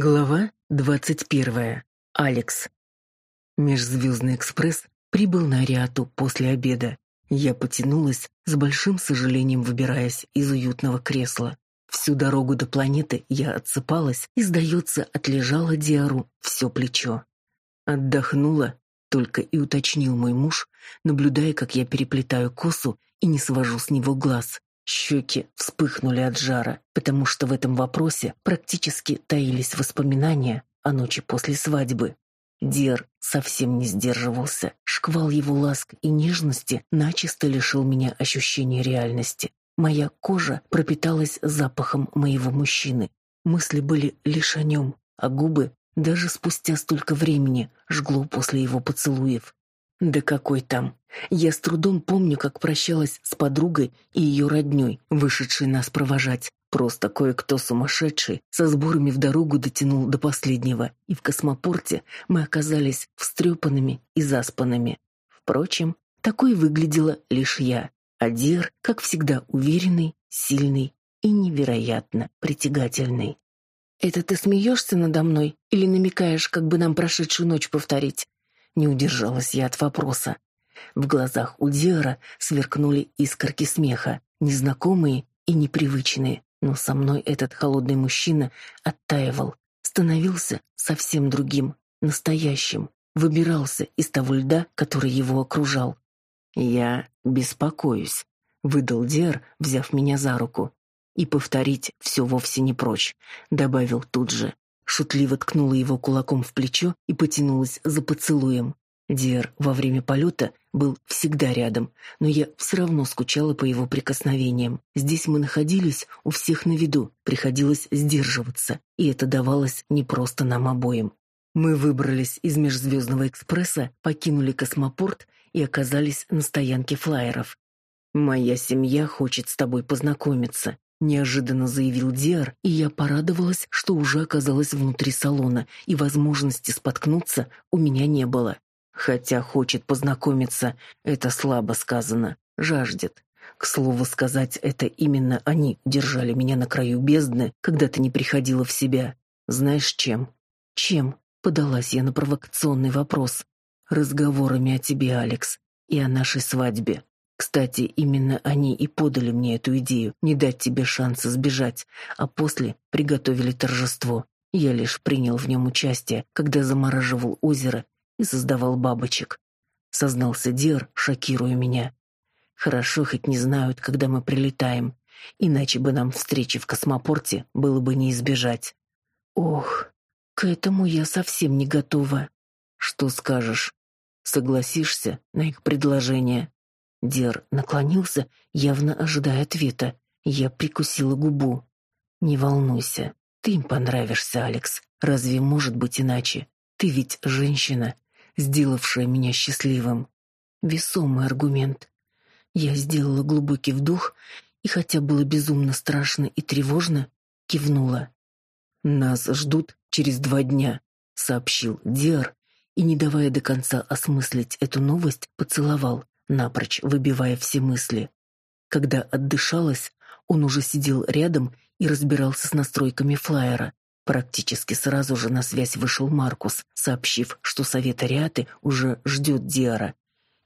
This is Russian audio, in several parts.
Глава двадцать первая. Алекс. Межзвездный экспресс прибыл на Ариату после обеда. Я потянулась, с большим сожалением выбираясь из уютного кресла. Всю дорогу до планеты я отсыпалась и, сдается, отлежала Диару все плечо. Отдохнула, только и уточнил мой муж, наблюдая, как я переплетаю косу и не свожу с него глаз. Щеки вспыхнули от жара, потому что в этом вопросе практически таились воспоминания о ночи после свадьбы. Дер совсем не сдерживался. Шквал его ласк и нежности начисто лишил меня ощущения реальности. Моя кожа пропиталась запахом моего мужчины. Мысли были лишь о нем, а губы даже спустя столько времени жгло после его поцелуев. Да какой там? Я с трудом помню, как прощалась с подругой и ее родней, вышедшей нас провожать. Просто кое-кто сумасшедший со сборами в дорогу дотянул до последнего, и в космопорте мы оказались встрепанными и заспанными. Впрочем, такой выглядела лишь я. А Дир, как всегда, уверенный, сильный и невероятно притягательный. «Это ты смеешься надо мной или намекаешь, как бы нам прошедшую ночь повторить?» Не удержалась я от вопроса. В глазах у Диара сверкнули искорки смеха, незнакомые и непривычные, но со мной этот холодный мужчина оттаивал, становился совсем другим, настоящим, выбирался из того льда, который его окружал. «Я беспокоюсь», — выдал Диар, взяв меня за руку. «И повторить все вовсе не прочь», — добавил тут же шутливо ткнула его кулаком в плечо и потянулась за поцелуем. Диар во время полета был всегда рядом, но я все равно скучала по его прикосновениям. Здесь мы находились у всех на виду, приходилось сдерживаться, и это давалось не просто нам обоим. Мы выбрались из межзвездного экспресса, покинули космопорт и оказались на стоянке флайеров. «Моя семья хочет с тобой познакомиться», неожиданно заявил Диар, и я порадовалась, что уже оказалась внутри салона, и возможности споткнуться у меня не было. Хотя хочет познакомиться, это слабо сказано, жаждет. К слову сказать, это именно они держали меня на краю бездны, когда ты не приходила в себя. Знаешь чем? Чем? Подалась я на провокационный вопрос. Разговорами о тебе, Алекс, и о нашей свадьбе. Кстати, именно они и подали мне эту идею, не дать тебе шанса сбежать, а после приготовили торжество. Я лишь принял в нем участие, когда замораживал озеро и создавал бабочек. Сознался Дир, шокируя меня. Хорошо хоть не знают, когда мы прилетаем, иначе бы нам встречи в космопорте было бы не избежать. Ох, к этому я совсем не готова. Что скажешь? Согласишься на их предложение? Дер наклонился, явно ожидая ответа. Я прикусила губу. Не волнуйся, ты им понравишься, Алекс. Разве может быть иначе? Ты ведь женщина, сделавшая меня счастливым. Весомый аргумент. Я сделала глубокий вдох и хотя было безумно страшно и тревожно, кивнула. Нас ждут через два дня, сообщил Диар и, не давая до конца осмыслить эту новость, поцеловал напрочь выбивая все мысли. Когда отдышалась, он уже сидел рядом и разбирался с настройками флайера. Практически сразу же на связь вышел Маркус, сообщив, что совет Ариаты уже ждет Диара.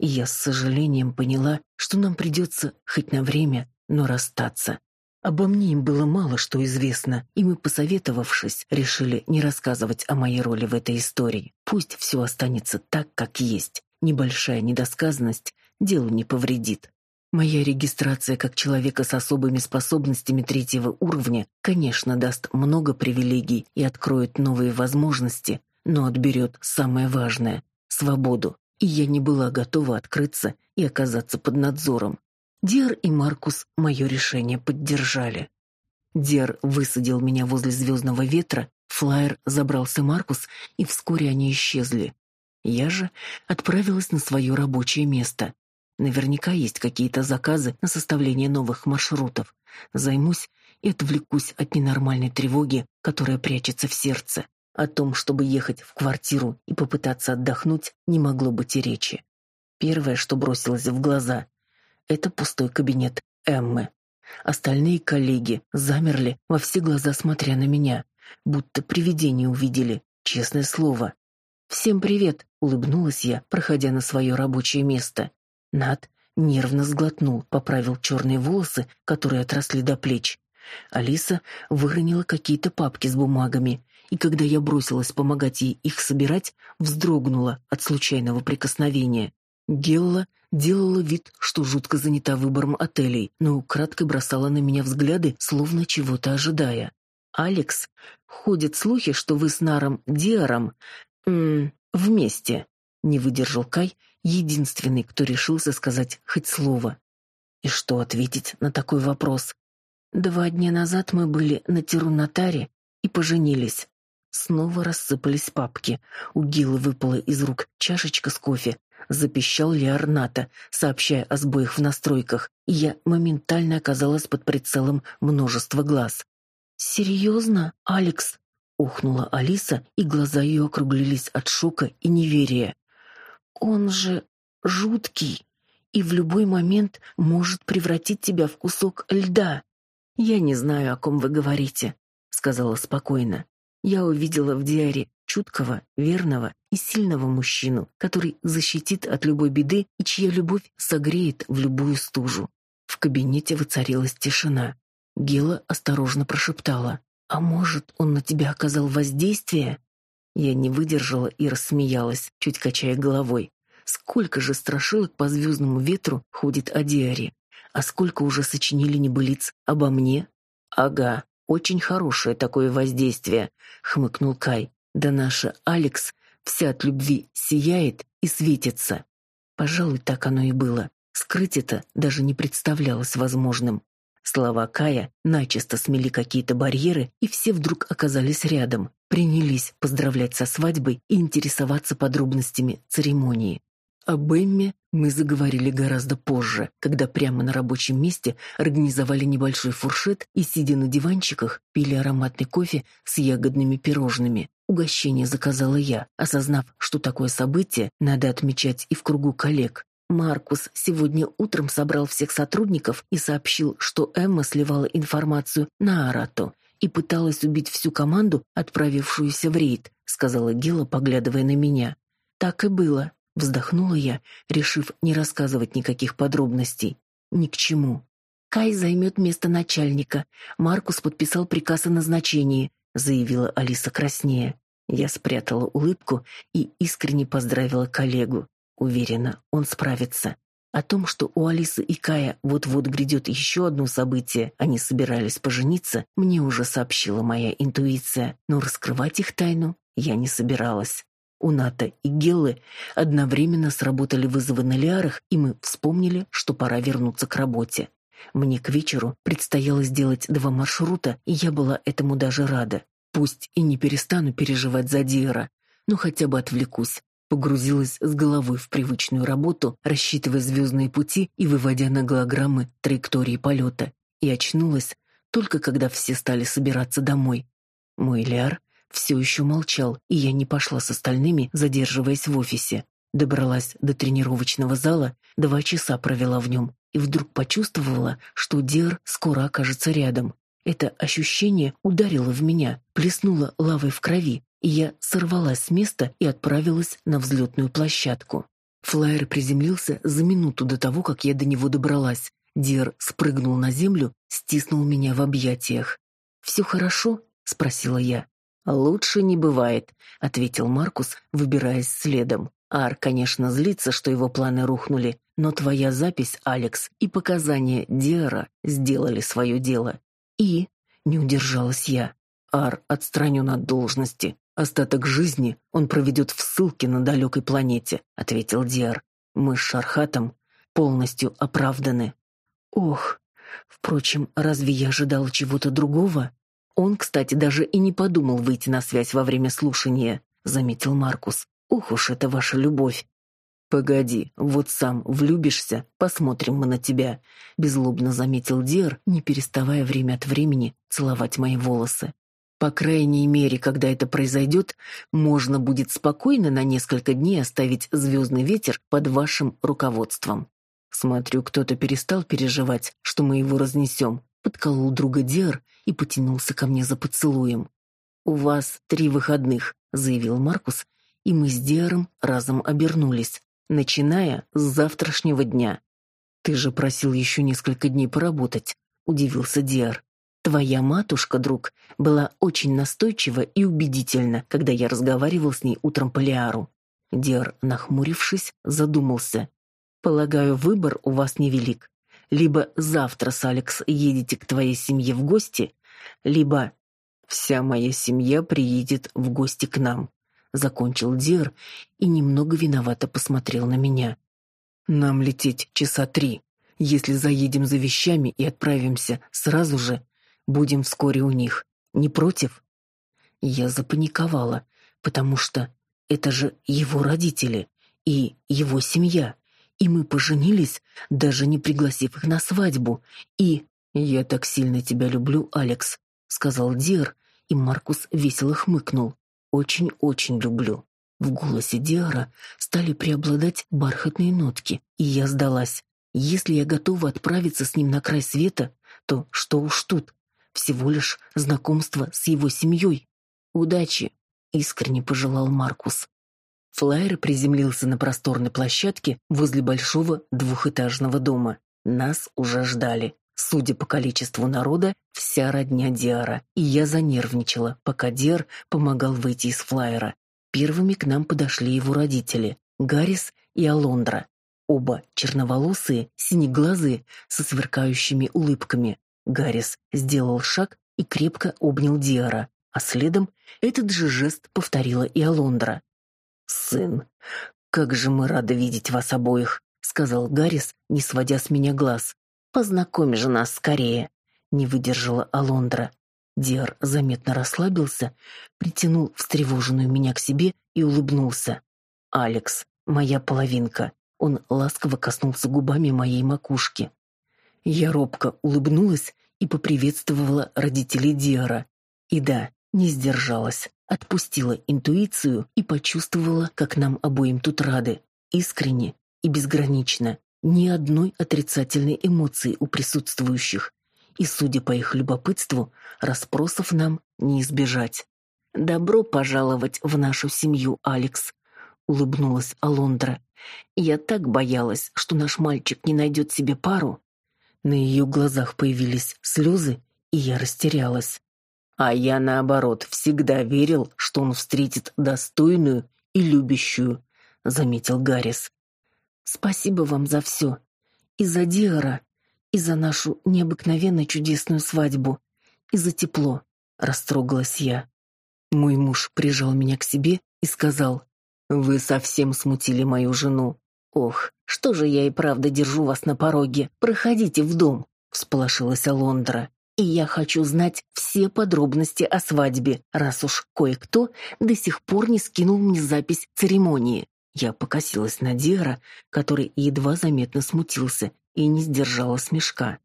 И я с сожалением поняла, что нам придется хоть на время, но расстаться. Обо мне им было мало что известно, и мы, посоветовавшись, решили не рассказывать о моей роли в этой истории. Пусть все останется так, как есть. Небольшая недосказанность делу не повредит. Моя регистрация как человека с особыми способностями третьего уровня, конечно, даст много привилегий и откроет новые возможности, но отберет самое важное — свободу. И я не была готова открыться и оказаться под надзором. Дер и Маркус мое решение поддержали. Дер высадил меня возле звездного ветра, флайер забрался Маркус, и вскоре они исчезли. Я же отправилась на свое рабочее место. Наверняка есть какие-то заказы на составление новых маршрутов. Займусь и отвлекусь от ненормальной тревоги, которая прячется в сердце. О том, чтобы ехать в квартиру и попытаться отдохнуть, не могло быть и речи. Первое, что бросилось в глаза, это пустой кабинет Эммы. Остальные коллеги замерли во все глаза, смотря на меня. будто привидение увидели, честное слово. «Всем привет!» — улыбнулась я, проходя на свое рабочее место. Над нервно сглотнул, поправил черные волосы, которые отросли до плеч. Алиса выронила какие-то папки с бумагами, и когда я бросилась помогать ей их собирать, вздрогнула от случайного прикосновения. Гелла делала вид, что жутко занята выбором отелей, но украдкой бросала на меня взгляды, словно чего-то ожидая. «Алекс, ходят слухи, что вы с Наром Диаром... М вместе», — не выдержал Кай, единственный, кто решился сказать хоть слово. И что ответить на такой вопрос? Два дня назад мы были на Тирунатаре и поженились. Снова рассыпались папки. У Гилы выпала из рук чашечка с кофе. Запищал Леорната, сообщая о сбоях в настройках, и я моментально оказалась под прицелом множества глаз. «Серьезно, Алекс?» — ухнула Алиса, и глаза ее округлились от шока и неверия. «Он же жуткий и в любой момент может превратить тебя в кусок льда». «Я не знаю, о ком вы говорите», — сказала спокойно. «Я увидела в Диаре чуткого, верного и сильного мужчину, который защитит от любой беды и чья любовь согреет в любую стужу». В кабинете воцарилась тишина. Гела осторожно прошептала. «А может, он на тебя оказал воздействие?» Я не выдержала и рассмеялась, чуть качая головой. Сколько же страшилок по звездному ветру ходит о Диаре? А сколько уже сочинили небылиц обо мне? Ага, очень хорошее такое воздействие, хмыкнул Кай. Да наша Алекс вся от любви сияет и светится. Пожалуй, так оно и было. Скрыть это даже не представлялось возможным. Слова Кая начисто смели какие-то барьеры, и все вдруг оказались рядом, принялись поздравлять со свадьбой и интересоваться подробностями церемонии. Об Эмме мы заговорили гораздо позже, когда прямо на рабочем месте организовали небольшой фуршет и, сидя на диванчиках, пили ароматный кофе с ягодными пирожными. Угощение заказала я, осознав, что такое событие надо отмечать и в кругу коллег. Маркус сегодня утром собрал всех сотрудников и сообщил, что Эмма сливала информацию на Арату и пыталась убить всю команду, отправившуюся в рейд, сказала Гела, поглядывая на меня. Так и было. Вздохнула я, решив не рассказывать никаких подробностей. Ни к чему. Кай займет место начальника. Маркус подписал приказ о назначении, заявила Алиса краснее. Я спрятала улыбку и искренне поздравила коллегу. Уверена, он справится. О том, что у Алисы и Кая вот-вот грядет еще одно событие, они собирались пожениться, мне уже сообщила моя интуиция, но раскрывать их тайну я не собиралась. У Ната и Геллы одновременно сработали вызовы на Лиарах, и мы вспомнили, что пора вернуться к работе. Мне к вечеру предстояло сделать два маршрута, и я была этому даже рада. Пусть и не перестану переживать за Диера, но хотя бы отвлекусь. Погрузилась с головой в привычную работу, рассчитывая звездные пути и выводя на голограммы траектории полета. И очнулась только когда все стали собираться домой. Мой Лиар все еще молчал, и я не пошла с остальными, задерживаясь в офисе. Добралась до тренировочного зала, два часа провела в нем, и вдруг почувствовала, что Дер скоро окажется рядом. Это ощущение ударило в меня, плеснуло лавой в крови, я сорвалась с места и отправилась на взлетную площадку. Флайер приземлился за минуту до того, как я до него добралась. Дер спрыгнул на землю, стиснул меня в объятиях. «Все хорошо?» — спросила я. «Лучше не бывает», — ответил Маркус, выбираясь следом. «Ар, конечно, злится, что его планы рухнули, но твоя запись, Алекс, и показания Диара сделали свое дело. И...» — не удержалась я. Ар отстранен от должности. Остаток жизни он проведет в ссылке на далекой планете», — ответил Диар. «Мы с Шархатом полностью оправданы». «Ох, впрочем, разве я ожидала чего-то другого?» Он, кстати, даже и не подумал выйти на связь во время слушания, заметил Маркус. Ух уж это ваша любовь. Погоди, вот сам влюбишься, посмотрим мы на тебя, беззлобно заметил Дер, не переставая время от времени целовать мои волосы. По крайней мере, когда это произойдет, можно будет спокойно на несколько дней оставить звездный ветер под вашим руководством. Смотрю, кто-то перестал переживать, что мы его разнесем подколол друга Диар и потянулся ко мне за поцелуем. «У вас три выходных», — заявил Маркус, и мы с Диаром разом обернулись, начиная с завтрашнего дня. «Ты же просил еще несколько дней поработать», — удивился Диар. «Твоя матушка, друг, была очень настойчива и убедительна, когда я разговаривал с ней утром по Лиару». Диар, нахмурившись, задумался. «Полагаю, выбор у вас невелик. Либо завтра с Алекс едете к твоей семье в гости, либо вся моя семья приедет в гости к нам, закончил Дир и немного виновато посмотрел на меня. Нам лететь часа три. Если заедем за вещами и отправимся сразу же, будем вскоре у них. Не против? Я запаниковала, потому что это же его родители и его семья и мы поженились, даже не пригласив их на свадьбу. И я так сильно тебя люблю, Алекс, сказал Диар, и Маркус весело хмыкнул. Очень-очень люблю. В голосе Диара стали преобладать бархатные нотки, и я сдалась. Если я готова отправиться с ним на край света, то что уж тут? Всего лишь знакомство с его семьей. Удачи, искренне пожелал Маркус. Флайер приземлился на просторной площадке возле большого двухэтажного дома. Нас уже ждали. Судя по количеству народа, вся родня Диара, и я занервничала, пока Диар помогал выйти из флайера. Первыми к нам подошли его родители, Гаррис и Алондра. Оба черноволосые, синеглазые, со сверкающими улыбками. Гаррис сделал шаг и крепко обнял Диара, а следом этот же жест повторила и Алондра. «Сын, как же мы рады видеть вас обоих», — сказал Гаррис, не сводя с меня глаз. «Познакомь же нас скорее», — не выдержала Алондра. Диар заметно расслабился, притянул встревоженную меня к себе и улыбнулся. «Алекс, моя половинка». Он ласково коснулся губами моей макушки. Я робко улыбнулась и поприветствовала родителей Диара. И да, не сдержалась отпустила интуицию и почувствовала, как нам обоим тут рады, искренне и безгранично. Ни одной отрицательной эмоции у присутствующих. И, судя по их любопытству, расспросов нам не избежать. «Добро пожаловать в нашу семью, Алекс», — улыбнулась Алондра. «Я так боялась, что наш мальчик не найдет себе пару». На ее глазах появились слезы, и я растерялась. А я, наоборот, всегда верил, что он встретит достойную и любящую, — заметил Гаррис. Спасибо вам за все. И за Диара, и за нашу необыкновенно чудесную свадьбу, и за тепло, — растрогалась я. Мой муж прижал меня к себе и сказал, «Вы совсем смутили мою жену. Ох, что же я и правда держу вас на пороге. Проходите в дом», — всполошилась Алондра и я хочу знать все подробности о свадьбе, раз уж кое-кто до сих пор не скинул мне запись церемонии. Я покосилась на Дера, который едва заметно смутился и не сдержала смешка.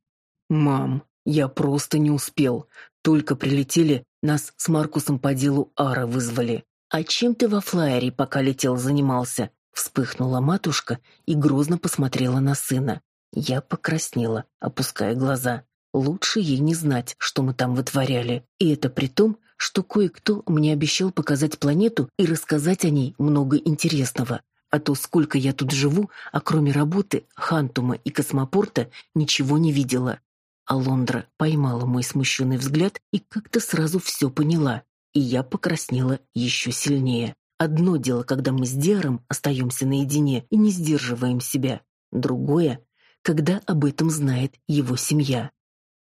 «Мам, я просто не успел. Только прилетели, нас с Маркусом по делу Ара вызвали. А чем ты во флайере, пока летел, занимался?» Вспыхнула матушка и грозно посмотрела на сына. Я покраснела, опуская глаза. Лучше ей не знать, что мы там вытворяли. И это при том, что кое-кто мне обещал показать планету и рассказать о ней много интересного. А то сколько я тут живу, а кроме работы, Хантума и космопорта ничего не видела. А Лондра поймала мой смущенный взгляд и как-то сразу все поняла. И я покраснела еще сильнее. Одно дело, когда мы с Диаром остаемся наедине и не сдерживаем себя. Другое, когда об этом знает его семья.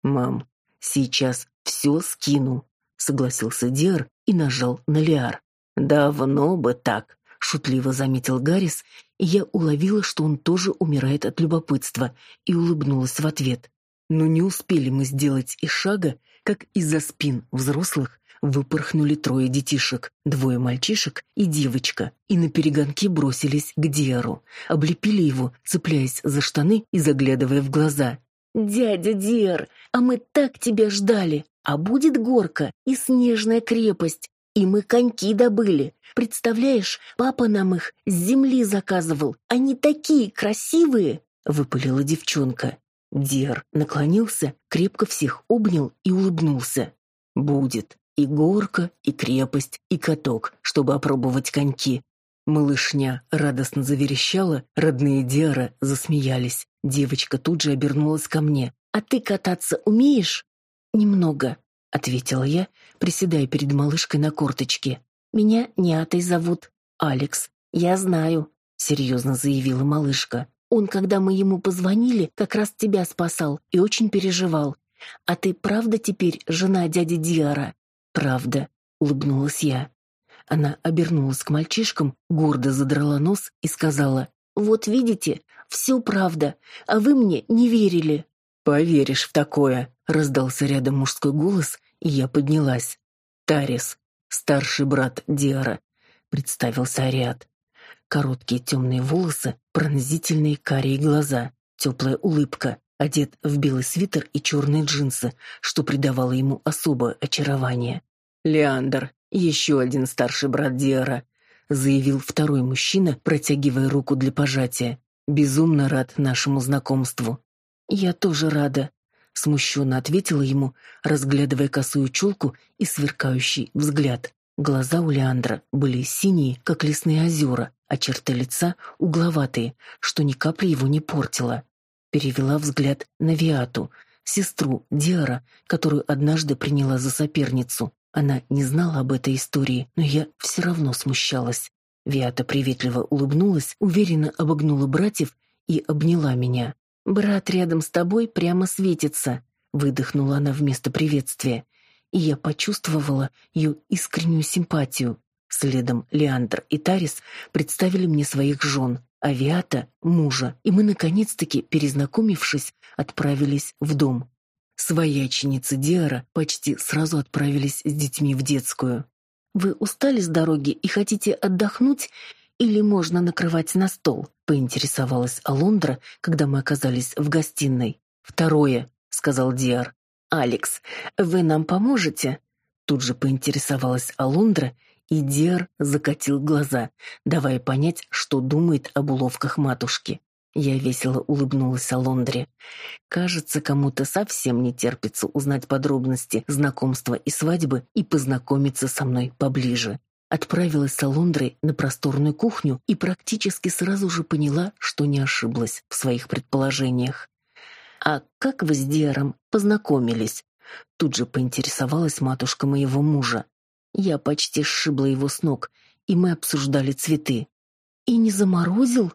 «Мам, сейчас все скину», — согласился Диар и нажал на Лиар. «Давно бы так», — шутливо заметил Гаррис, и я уловила, что он тоже умирает от любопытства, и улыбнулась в ответ. Но не успели мы сделать и шага, как из-за спин взрослых выпорхнули трое детишек, двое мальчишек и девочка, и на перегонки бросились к Диару, облепили его, цепляясь за штаны и заглядывая в глаза. «Дядя Дер, а мы так тебя ждали! А будет горка и снежная крепость, и мы коньки добыли. Представляешь, папа нам их с земли заказывал. Они такие красивые!» — выпалила девчонка. Дер наклонился, крепко всех обнял и улыбнулся. «Будет. И горка, и крепость, и каток, чтобы опробовать коньки. Малышня радостно заверещала, родные Диара засмеялись. Девочка тут же обернулась ко мне. «А ты кататься умеешь?» «Немного», — ответила я, приседая перед малышкой на корточке. «Меня Нятой зовут. Алекс. Я знаю», — серьезно заявила малышка. «Он, когда мы ему позвонили, как раз тебя спасал и очень переживал. А ты правда теперь жена дяди Диара?» «Правда», — улыбнулась я. Она обернулась к мальчишкам, гордо задрала нос и сказала, «Вот видите, все правда, а вы мне не верили». «Поверишь в такое», — раздался рядом мужской голос, и я поднялась. «Тарис, старший брат Диара», — представился Ариат. Короткие темные волосы, пронзительные карие глаза, теплая улыбка, одет в белый свитер и черные джинсы, что придавало ему особое очарование. «Леандр, еще один старший брат Диара», — заявил второй мужчина, протягивая руку для пожатия. «Безумно рад нашему знакомству». «Я тоже рада», — смущенно ответила ему, разглядывая косую челку и сверкающий взгляд. Глаза у Леандра были синие, как лесные озера, а черты лица угловатые, что ни капли его не портило. Перевела взгляд на Виату, сестру Диара, которую однажды приняла за соперницу. Она не знала об этой истории, но я все равно смущалась. Виата приветливо улыбнулась, уверенно обогнула братьев и обняла меня. «Брат рядом с тобой прямо светится», — выдохнула она вместо приветствия. И я почувствовала ее искреннюю симпатию. Следом Леандр и Тарис представили мне своих жен, а Виата — мужа, и мы, наконец-таки, перезнакомившись, отправились в дом. Свояченицы Диара почти сразу отправились с детьми в детскую. «Вы устали с дороги и хотите отдохнуть или можно накрывать на стол?» — поинтересовалась Алондра, когда мы оказались в гостиной. «Второе», — сказал Диар. «Алекс, вы нам поможете?» Тут же поинтересовалась Алондра, и Диар закатил глаза, давая понять, что думает об уловках матушки. Я весело улыбнулась Алондре. Кажется, кому-то совсем не терпится узнать подробности знакомства и свадьбы и познакомиться со мной поближе. Отправилась с Алондрой на просторную кухню и практически сразу же поняла, что не ошиблась в своих предположениях. «А как вы с Диаром познакомились?» Тут же поинтересовалась матушка моего мужа. Я почти сшибла его с ног, и мы обсуждали цветы. «И не заморозил?»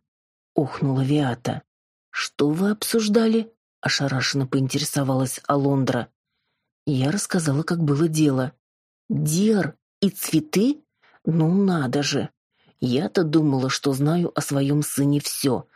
охнула Виата. Что вы обсуждали? ошарашенно поинтересовалась Алондра. Я рассказала, как было дело. Дер и цветы? Ну надо же. Я-то думала, что знаю о своем сыне все.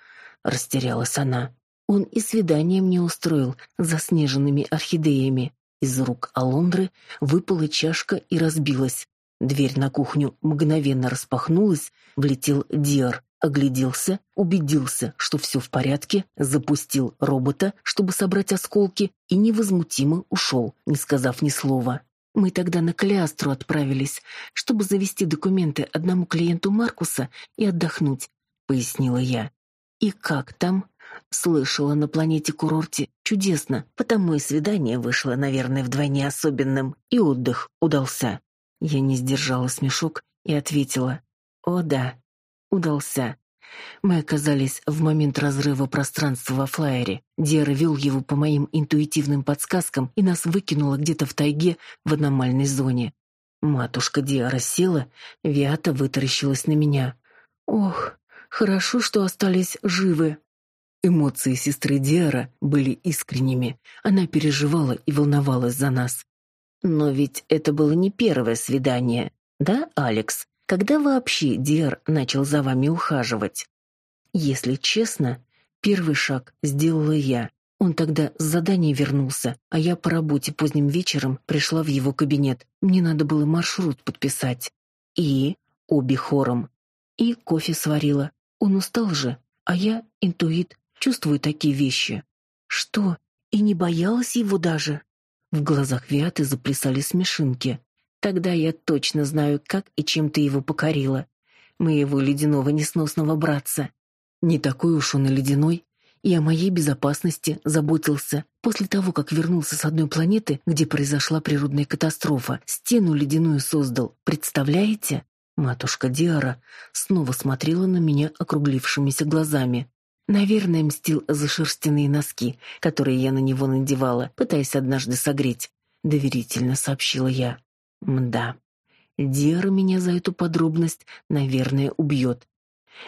Растерялась она. Он и свидание мне устроил с заснеженными орхидеями. Из рук Алондры выпала чашка и разбилась. Дверь на кухню мгновенно распахнулась, влетел Диар огляделся, убедился, что все в порядке, запустил робота, чтобы собрать осколки, и невозмутимо ушел, не сказав ни слова. Мы тогда на Калиастру отправились, чтобы завести документы одному клиенту Маркуса и отдохнуть, пояснила я. И как там? Слышала на планете-курорте. Чудесно, потому и свидание вышло, наверное, вдвойне особенным, и отдых удался. Я не сдержала смешок и ответила: "О да, удался. Мы оказались в момент разрыва пространства во флайере. Диара вел его по моим интуитивным подсказкам и нас выкинуло где-то в тайге в аномальной зоне. Матушка Диара села, Виата вытаращилась на меня. «Ох, хорошо, что остались живы». Эмоции сестры Диара были искренними. Она переживала и волновалась за нас. «Но ведь это было не первое свидание, да, Алекс?» Когда вообще Диар начал за вами ухаживать? Если честно, первый шаг сделала я. Он тогда с задания вернулся, а я по работе поздним вечером пришла в его кабинет. Мне надо было маршрут подписать. И обе хором. И кофе сварила. Он устал же, а я интуит, чувствую такие вещи. Что? И не боялась его даже? В глазах Виаты заплясали смешинки. Тогда я точно знаю, как и чем ты его покорила. Моего ледяного несносного братца. Не такой уж он и ледяной. и о моей безопасности заботился. После того, как вернулся с одной планеты, где произошла природная катастрофа, стену ледяную создал. Представляете? Матушка Диара снова смотрела на меня округлившимися глазами. Наверное, мстил за шерстяные носки, которые я на него надевала, пытаясь однажды согреть. Доверительно сообщила я. Мда. Диара меня за эту подробность, наверное, убьет.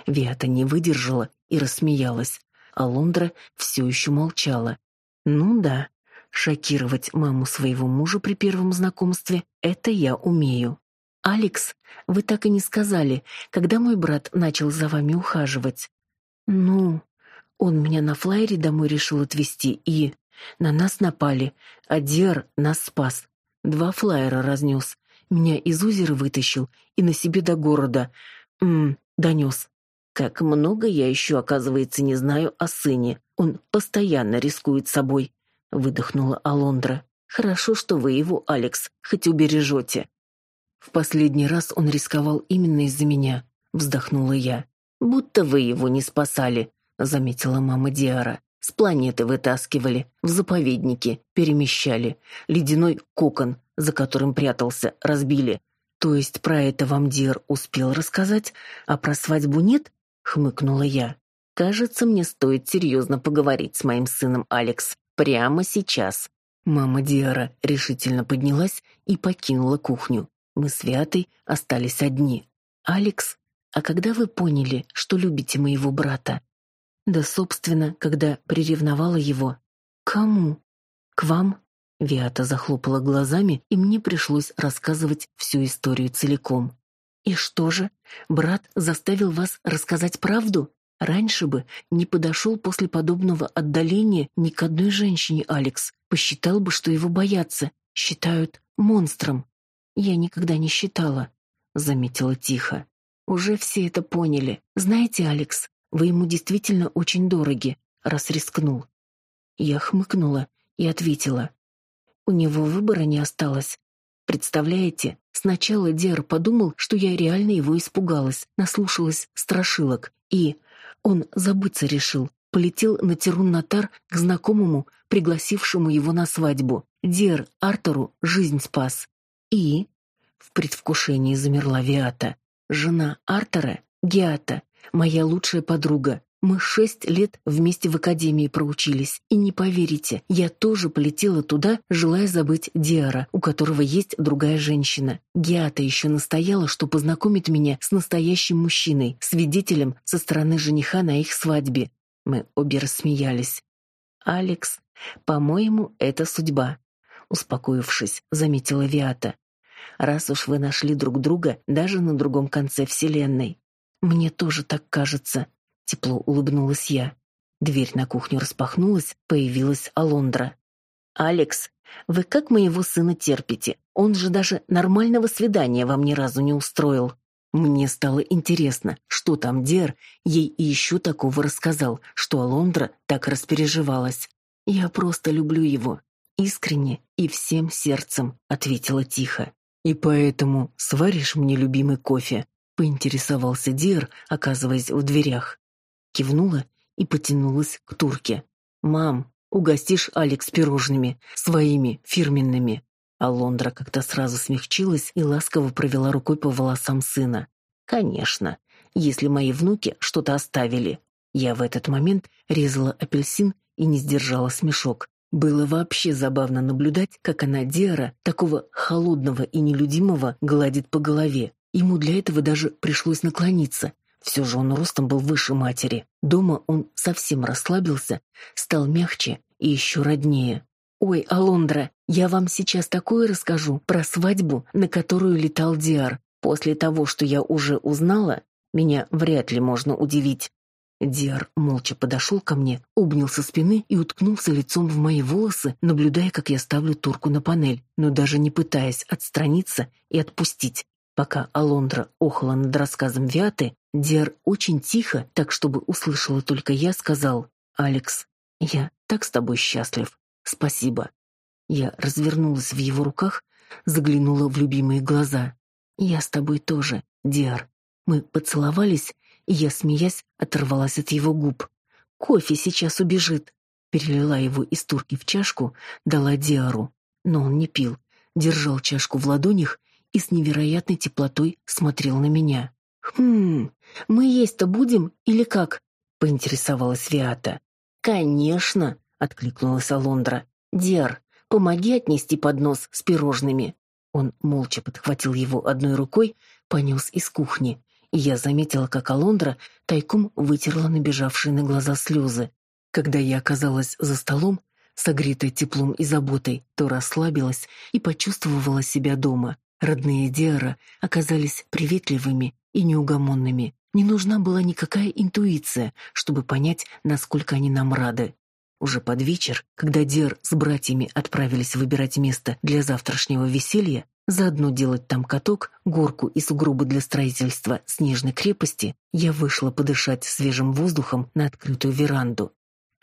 Виата не выдержала и рассмеялась, а Лондра все еще молчала. Ну да, шокировать маму своего мужа при первом знакомстве — это я умею. «Алекс, вы так и не сказали, когда мой брат начал за вами ухаживать?» «Ну, он меня на флайере домой решил отвезти, и... На нас напали, а Диар нас спас. Два флайера разнес. Меня из озера вытащил и на себе до города. М, донес. Как много я еще, оказывается, не знаю о сыне. Он постоянно рискует собой, выдохнула Алондра. Хорошо, что вы его, Алекс, хоть убережете. В последний раз он рисковал именно из-за меня, вздохнула я. Будто вы его не спасали, заметила мама Диара. С планеты вытаскивали, в заповеднике перемещали. Ледяной кокон, за которым прятался, разбили. То есть про это вам Диар успел рассказать, а про свадьбу нет? хмыкнула я. Кажется, мне стоит серьезно поговорить с моим сыном Алекс прямо сейчас. Мама Диара решительно поднялась и покинула кухню. Мы с Виатой остались одни. Алекс, а когда вы поняли, что любите моего брата? Да, собственно, когда приревновала его. Кому? К вам? Виата захлопала глазами, и мне пришлось рассказывать всю историю целиком. И что же? Брат заставил вас рассказать правду? Раньше бы не подошел после подобного отдаления ни к одной женщине, Алекс. Посчитал бы, что его боятся, считают монстром. Я никогда не считала, заметила тихо. Уже все это поняли. Знаете, Алекс, вы ему действительно очень дороги, раз рискнул. Я хмыкнула и ответила: у него выбора не осталось. Представляете, сначала Диар подумал, что я реально его испугалась, наслушалась страшилок, и он забыться решил, полетел на Тирун-Натар к знакомому, пригласившему его на свадьбу. Диар Артеру жизнь спас. И в предвкушении замерла Виата. Жена Артера Геата, моя лучшая подруга, мы шесть лет вместе в академии проучились, и не поверите, я тоже полетела туда, желая забыть Диара, у которого есть другая женщина. Геата еще настояла, что познакомит меня с настоящим мужчиной, свидетелем со стороны жениха на их свадьбе. Мы обе рассмеялись. Алекс, по-моему, это судьба, успокоившись, заметила Виата. Раз уж вы нашли друг друга даже на другом конце вселенной. Мне тоже так кажется, Тепло улыбнулась я. Дверь на кухню распахнулась, появилась Алондра. «Алекс, вы как моего сына терпите? Он же даже нормального свидания вам ни разу не устроил». Мне стало интересно, что там Дер ей и еще такого рассказал, что Алондра так распереживалась. «Я просто люблю его. Искренне и всем сердцем», — ответила тихо. «И поэтому сваришь мне любимый кофе?» — поинтересовался Дер, оказываясь в дверях кивнула и потянулась к турке. «Мам, угостишь Алекс пирожными, своими, фирменными». А Лондра как-то сразу смягчилась и ласково провела рукой по волосам сына. «Конечно, если мои внуки что-то оставили». Я в этот момент резала апельсин и не сдержала смешок. Было вообще забавно наблюдать, как она Диара, такого холодного и нелюдимого, гладит по голове. Ему для этого даже пришлось наклониться, все же он ростом был выше матери. Дома он совсем расслабился, стал мягче и еще роднее. «Ой, Алондра, я вам сейчас такое расскажу про свадьбу, на которую летал Диар. После того, что я уже узнала, меня вряд ли можно удивить». Диар молча подошел ко мне, обнял со спины и уткнулся лицом в мои волосы, наблюдая, как я ставлю турку на панель, но даже не пытаясь отстраниться и отпустить. Пока Алондра охала над рассказом Виаты, Диар очень тихо, так чтобы услышала только я, сказал: "Алекс, я так с тобой счастлив. Спасибо". Я развернулась в его руках, заглянула в любимые глаза. "Я с тобой тоже, Диар". Мы поцеловались, я, смеясь, оторвалась от его губ. Кофе сейчас убежит. Перелила его из турки в чашку, дала Диару. Но он не пил, держал чашку в ладонях и с невероятной теплотой смотрел на меня. «Хм, мы есть-то будем или как?» — поинтересовалась Виата. «Конечно!» — откликнулась Алондра. «Диар, помоги отнести поднос с пирожными». Он молча подхватил его одной рукой, понес из кухни, я заметила, как Алондра тайком вытерла набежавшие на глаза слезы. Когда я оказалась за столом, согретая теплом и заботой, то расслабилась и почувствовала себя дома. Родные Диара оказались приветливыми и неугомонными. Не нужна была никакая интуиция, чтобы понять, насколько они нам рады. Уже под вечер, когда Дер с братьями отправились выбирать место для завтрашнего веселья, заодно делать там каток, горку и сугробы для строительства снежной крепости, я вышла подышать свежим воздухом на открытую веранду.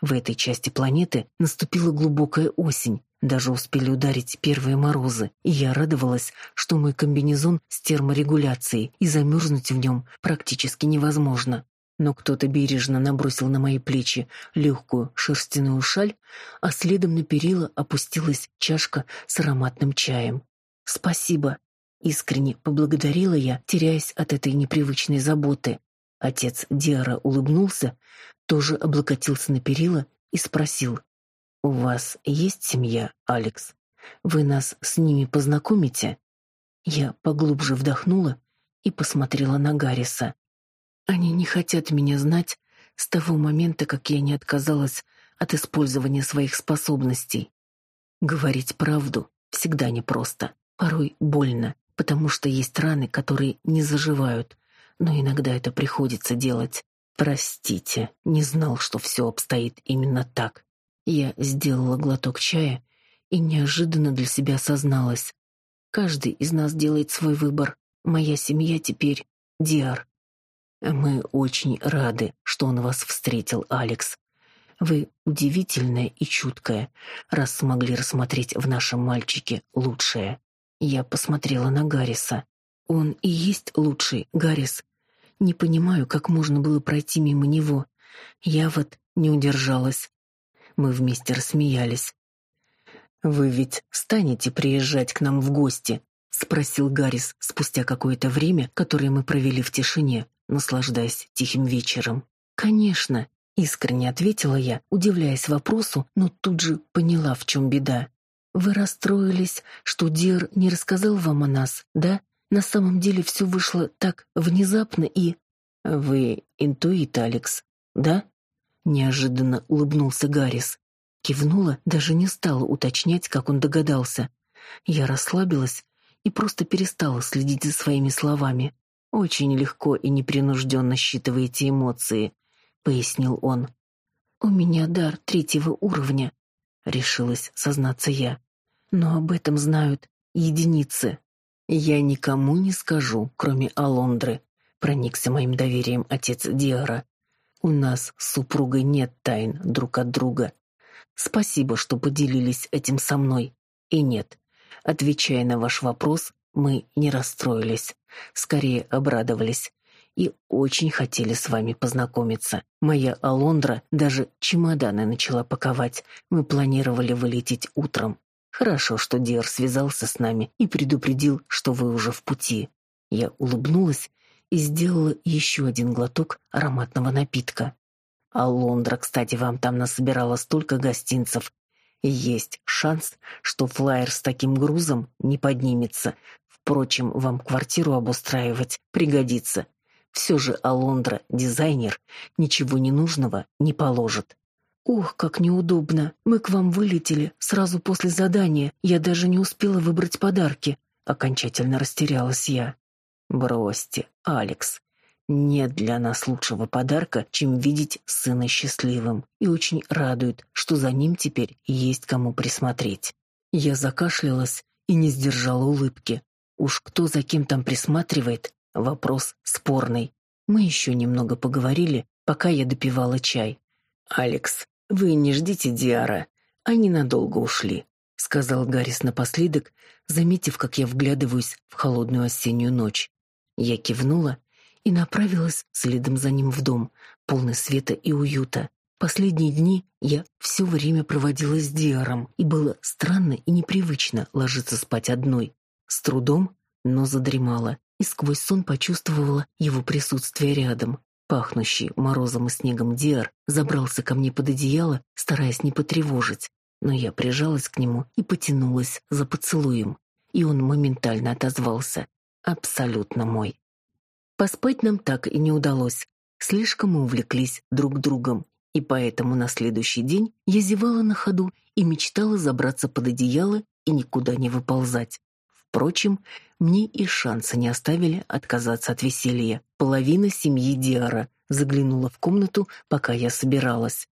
В этой части планеты наступила глубокая осень, даже успели ударить первые морозы, и я радовалась, что мой комбинезон с терморегуляцией, и замерзнуть в нем практически невозможно но кто-то бережно набросил на мои плечи легкую шерстяную шаль, а следом на перила опустилась чашка с ароматным чаем. «Спасибо», — искренне поблагодарила я, теряясь от этой непривычной заботы. Отец Диара улыбнулся, тоже облокотился на перила и спросил. «У вас есть семья, Алекс? Вы нас с ними познакомите?» Я поглубже вдохнула и посмотрела на Гарриса. Они не хотят меня знать с того момента, как я не отказалась от использования своих способностей. Говорить правду всегда непросто, порой больно, потому что есть раны, которые не заживают, но иногда это приходится делать. Простите, не знал, что все обстоит именно так. Я сделала глоток чая и неожиданно для себя осозналась. Каждый из нас делает свой выбор. Моя семья теперь Диар. Мы очень рады, что он вас встретил, Алекс. Вы удивительная и чуткая, раз смогли рассмотреть в нашем мальчике лучшее. Я посмотрела на Гарриса. Он и есть лучший, Гаррис. Не понимаю, как можно было пройти мимо него. Я вот не удержалась. Мы вместе рассмеялись. Вы ведь станете приезжать к нам в гости, спросил Гаррис спустя какое-то время, которое мы провели в тишине наслаждаясь тихим вечером. «Конечно», — искренне ответила я, удивляясь вопросу, но тут же поняла, в чем беда. «Вы расстроились, что Дир не рассказал вам о нас, да? На самом деле все вышло так внезапно и...» «Вы интуит, Алекс, да?» Неожиданно улыбнулся Гаррис. Кивнула, даже не стала уточнять, как он догадался. Я расслабилась и просто перестала следить за своими словами. Очень легко и непринужденно считываете эмоции, пояснил он. У меня дар третьего уровня, решилась сознаться я. Но об этом знают единицы. Я никому не скажу, кроме Алондры, проникся моим доверием отец Диара. У нас с супругой нет тайн друг от друга. Спасибо, что поделились этим со мной. И нет, отвечая на ваш вопрос, мы не расстроились, скорее обрадовались и очень хотели с вами познакомиться. Моя Алондра даже чемоданы начала паковать. Мы планировали вылететь утром. Хорошо, что Диар связался с нами и предупредил, что вы уже в пути. Я улыбнулась и сделала еще один глоток ароматного напитка. Алондра, кстати, вам там насобирала столько гостинцев. Есть шанс, что флайер с таким грузом не поднимется, Впрочем, вам квартиру обустраивать пригодится. Все же Алондра, дизайнер, ничего ненужного не положит. Ох, как неудобно. Мы к вам вылетели сразу после задания. Я даже не успела выбрать подарки. Окончательно растерялась я. Бросьте, Алекс. Нет для нас лучшего подарка, чем видеть сына счастливым, и очень радует, что за ним теперь есть кому присмотреть. Я закашлялась и не сдержала улыбки. Уж кто за кем там присматривает, вопрос спорный. Мы еще немного поговорили, пока я допивала чай. «Алекс, вы не ждите Диара, они надолго ушли», — сказал Гаррис напоследок, заметив, как я вглядываюсь в холодную осеннюю ночь. Я кивнула и направилась следом за ним в дом, полный света и уюта. Последние дни я все время проводила с Диаром, и было странно и непривычно ложиться спать одной. С трудом, но задремала, и сквозь сон почувствовала его присутствие рядом. Пахнущий морозом и снегом Диар забрался ко мне под одеяло, стараясь не потревожить, но я прижалась к нему и потянулась за поцелуем, и он моментально отозвался. Абсолютно мой. Поспать нам так и не удалось. Слишком мы увлеклись друг другом, и поэтому на следующий день я зевала на ходу и мечтала забраться под одеяло и никуда не выползать. Впрочем, мне и шанса не оставили отказаться от веселья. Половина семьи Диара заглянула в комнату, пока я собиралась.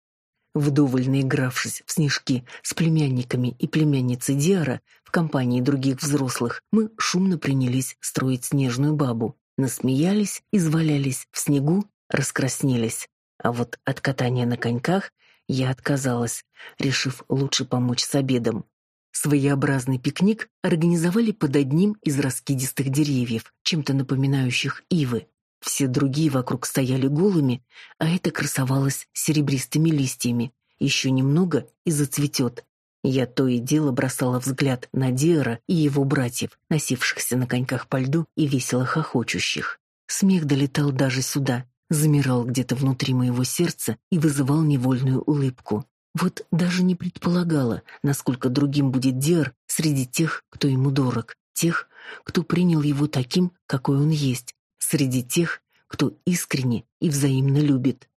Вдоволь наигравшись в снежки с племянниками и племянницей Диара в компании других взрослых, мы шумно принялись строить снежную бабу. Насмеялись, извалялись в снегу, раскраснелись. А вот от катания на коньках я отказалась, решив лучше помочь с обедом. Своеобразный пикник организовали под одним из раскидистых деревьев, чем-то напоминающих ивы. Все другие вокруг стояли голыми, а это красовалось серебристыми листьями. Еще немного и зацветет. Я то и дело бросала взгляд на Диара и его братьев, носившихся на коньках по льду и весело хохочущих. Смех долетал даже сюда, замирал где-то внутри моего сердца и вызывал невольную улыбку. Вот даже не предполагала, насколько другим будет Диар среди тех, кто ему дорог, тех, кто принял его таким, какой он есть, среди тех, кто искренне и взаимно любит.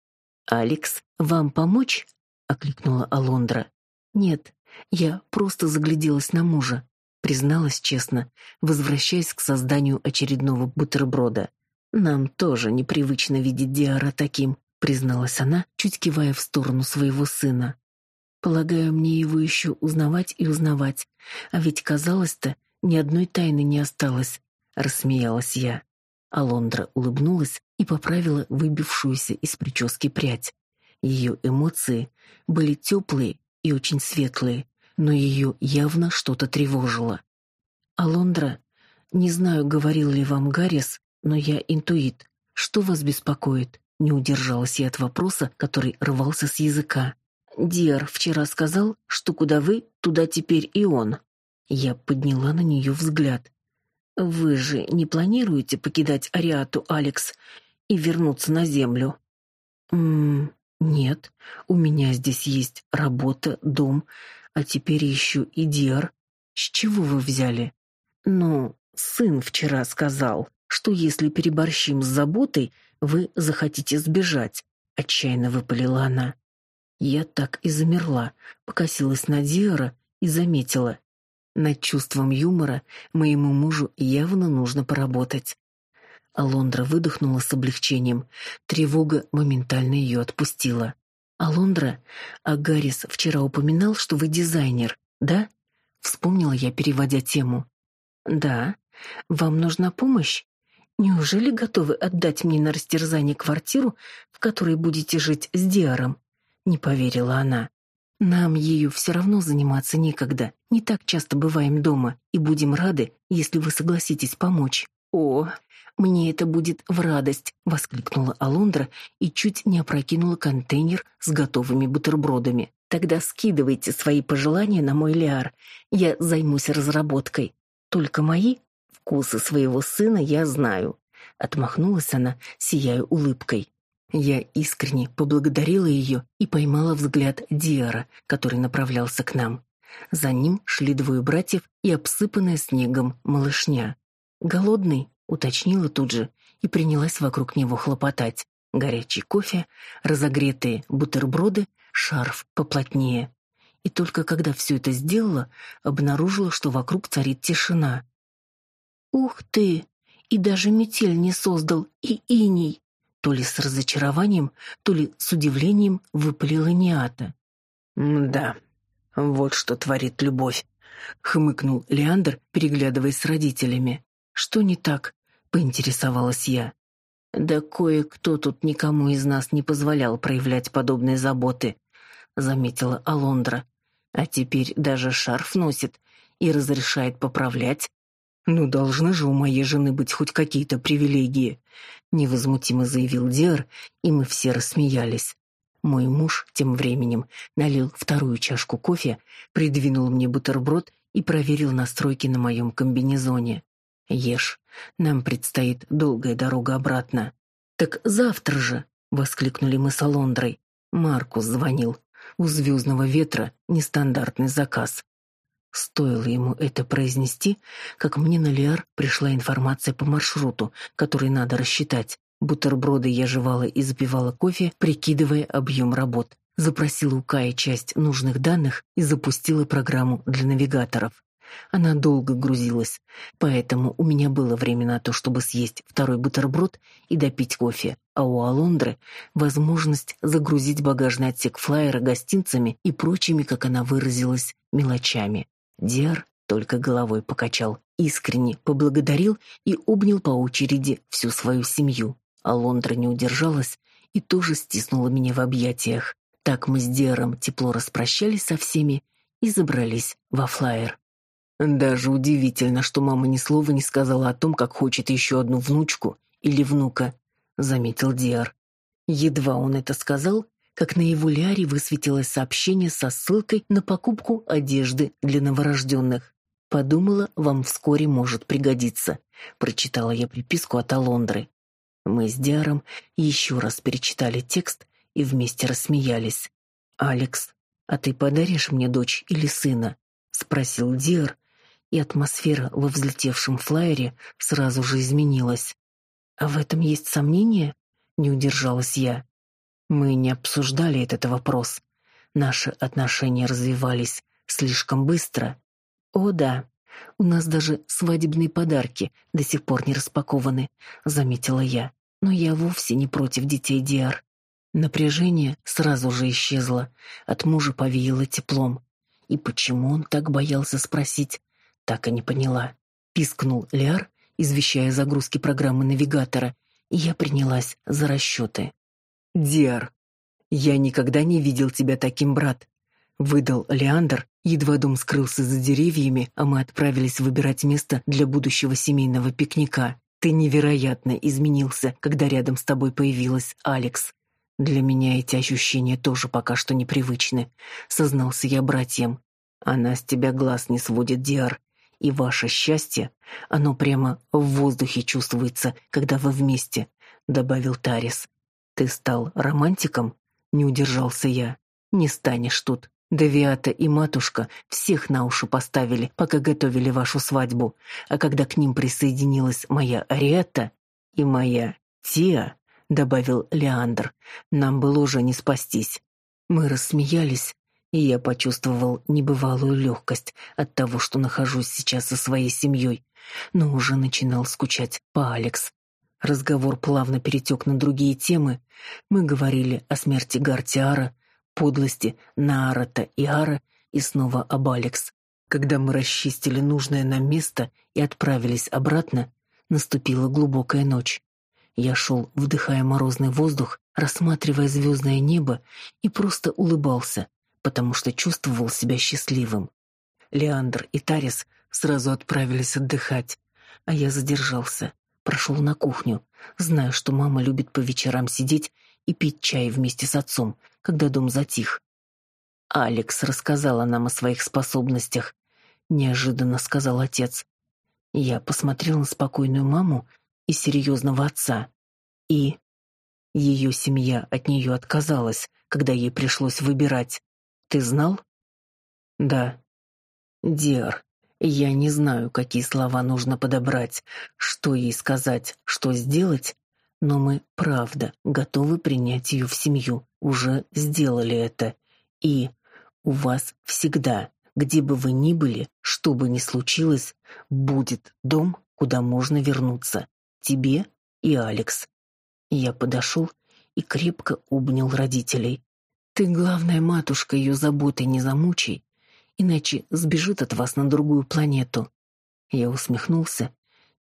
«Алекс, вам помочь?» — окликнула Алондра. «Нет, я просто загляделась на мужа», — призналась честно, возвращаясь к созданию очередного бутерброда. Нам тоже непривычно видеть Диара таким, призналась она, чуть кивая в сторону своего сына. Полагаю, мне его еще узнавать и узнавать, а ведь казалось-то, ни одной тайны не осталось, рассмеялась я. Алондра улыбнулась и поправила выбившуюся из прически прядь. Ее эмоции были теплые и очень светлые, но ее явно что-то тревожило. Алондра, не знаю, говорил ли вам Гаррис, но я интуит. Что вас беспокоит? Не удержалась я от вопроса, который рвался с языка. Диар вчера сказал, что куда вы, туда теперь и он. Я подняла на нее взгляд. Вы же не планируете покидать Ариату, Алекс, и вернуться на землю? М нет, у меня здесь есть работа, дом, а теперь еще и Диар. С чего вы взяли? Ну, сын вчера сказал что если переборщим с заботой, вы захотите сбежать, отчаянно выпалила она. Я так и замерла, покосилась на Диара и заметила: над чувством юмора моему мужу явно нужно поработать. Алондра выдохнула с облегчением. Тревога моментально ее отпустила. Алондра, а Гаррис вчера упоминал, что вы дизайнер, да? Вспомнила я, переводя тему. Да. Вам нужна помощь? Неужели готовы отдать мне на растерзание квартиру, в которой будете жить с Диаром? Не поверила она. Нам ею все равно заниматься некогда. Не так часто бываем дома, и будем рады, если вы согласитесь помочь. О, мне это будет в радость, воскликнула Алондра и чуть не опрокинула контейнер с готовыми бутербродами. Тогда скидывайте свои пожелания на мой лиар. Я займусь разработкой. Только мои вкусы своего сына я знаю, отмахнулась она, сияя улыбкой. Я искренне поблагодарила ее и поймала взгляд Диара, который направлялся к нам. За ним шли двое братьев и обсыпанная снегом малышня. Голодный, уточнила тут же и принялась вокруг него хлопотать. Горячий кофе, разогретые бутерброды, шарф поплотнее. И только когда все это сделала, обнаружила, что вокруг царит тишина. Ух ты! И даже метель не создал, и иней. То ли с разочарованием, то ли с удивлением выпалила Ниата. «Да, вот что творит любовь», — хмыкнул Леандр, переглядываясь с родителями. «Что не так?» — поинтересовалась я. «Да кое-кто тут никому из нас не позволял проявлять подобные заботы», — заметила Алондра. «А теперь даже шарф носит и разрешает поправлять, «Ну, должны же у моей жены быть хоть какие-то привилегии», — невозмутимо заявил Диар, и мы все рассмеялись. Мой муж тем временем налил вторую чашку кофе, придвинул мне бутерброд и проверил настройки на моем комбинезоне. Ешь. Нам предстоит долгая дорога обратно. Так завтра же, воскликнули мы с Алондрой. Маркус звонил. У звездного ветра нестандартный заказ. Стоило ему это произнести, как мне на Лиар пришла информация по маршруту, который надо рассчитать. Бутерброды я жевала и запивала кофе, прикидывая объем работ. Запросила у Каи часть нужных данных и запустила программу для навигаторов. Она долго грузилась, поэтому у меня было время на то, чтобы съесть второй бутерброд и допить кофе, а у Алондры возможность загрузить багажный отсек флайера гостинцами и прочими, как она выразилась, мелочами. Диар только головой покачал, искренне поблагодарил и обнял по очереди всю свою семью. Алондра не удержалась и тоже стиснула меня в объятиях. Так мы с Диаром тепло распрощались со всеми и забрались во флайер. Даже удивительно, что мама ни слова не сказала о том, как хочет еще одну внучку или внука, заметил Диар. Едва он это сказал, как на его ляре высветилось сообщение со ссылкой на покупку одежды для новорожденных. Подумала, вам вскоре может пригодиться. Прочитала я приписку от Алондры. Мы с Диаром еще раз перечитали текст и вместе рассмеялись. Алекс, а ты подаришь мне дочь или сына? спросил Диар, и атмосфера во взлетевшем флайере сразу же изменилась. А в этом есть сомнение? Не удержалась я. Мы не обсуждали этот вопрос. Наши отношения развивались слишком быстро. О да, у нас даже свадебные подарки до сих пор не распакованы, заметила я. Но я вовсе не против детей Диар. Напряжение сразу же исчезло, от мужа повеяло теплом. И почему он так боялся спросить, так и не поняла. Пискнул Лиар, извещая загрузки программы навигатора, и я принялась за расчеты. «Диар, я никогда не видел тебя таким, брат», — выдал Леандр, едва дом скрылся за деревьями, а мы отправились выбирать место для будущего семейного пикника. «Ты невероятно изменился, когда рядом с тобой появилась Алекс. Для меня эти ощущения тоже пока что непривычны», — сознался я братьям. «Она с тебя глаз не сводит, Диар, и ваше счастье, оно прямо в воздухе чувствуется, когда вы вместе, добавил Тарис. Ты стал романтиком? Не удержался я. Не станешь тут. Девиата и матушка всех на уши поставили, пока готовили вашу свадьбу, а когда к ним присоединилась моя Ариетта и моя Тиа, добавил Леандр, нам было уже не спастись. Мы рассмеялись, и я почувствовал небывалую легкость от того, что нахожусь сейчас со своей семьей, но уже начинал скучать по Алекс. Разговор плавно перетек на другие темы. Мы говорили о смерти Гартиара, подлости Наарата и Ара и снова об Алекс. Когда мы расчистили нужное нам место и отправились обратно, наступила глубокая ночь. Я шел, вдыхая морозный воздух, рассматривая звездное небо и просто улыбался, потому что чувствовал себя счастливым. Леандр и Тарис сразу отправились отдыхать, а я задержался, прошел на кухню, зная, что мама любит по вечерам сидеть и пить чай вместе с отцом, когда дом затих. Алекс рассказала нам о своих способностях, неожиданно сказал отец. Я посмотрел на спокойную маму и серьезного отца. И ее семья от нее отказалась, когда ей пришлось выбирать. Ты знал? Да. Диар, я не знаю, какие слова нужно подобрать, что ей сказать, что сделать, но мы, правда, готовы принять ее в семью, уже сделали это. И у вас всегда, где бы вы ни были, что бы ни случилось, будет дом, куда можно вернуться. Тебе и Алекс. Я подошел и крепко обнял родителей. Ты, главная матушка, ее заботой не замучай, иначе сбежит от вас на другую планету. Я усмехнулся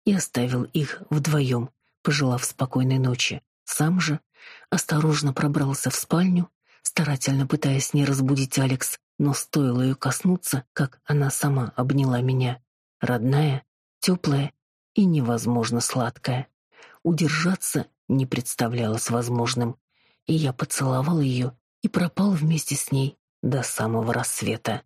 и оставил их вдвоем, пожелав спокойной ночи. Сам же осторожно пробрался в спальню, старательно пытаясь не разбудить Алекс, но стоило ее коснуться, как она сама обняла меня. Родная, теплая и невозможно сладкая. Удержаться не представлялось возможным, и я поцеловал ее и пропал вместе с ней до самого рассвета.